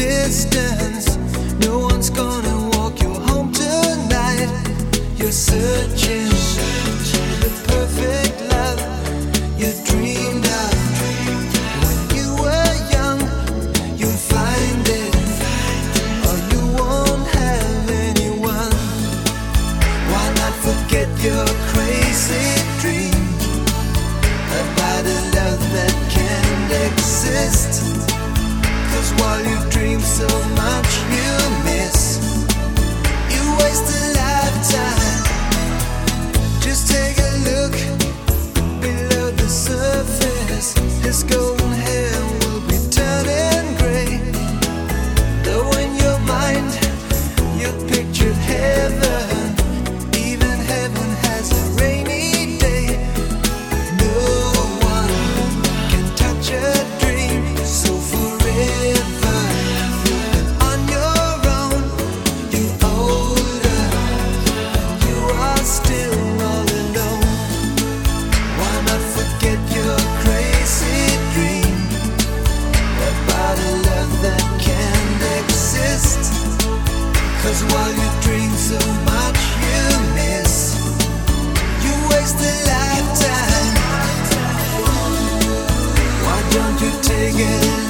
distance. No one's gonna walk you home tonight. You're searching for the perfect love you dreamed of. When you were young, you'll find it. Or you won't have anyone. Why not forget your crazy dream about a love that can't exist? Cause while you 天。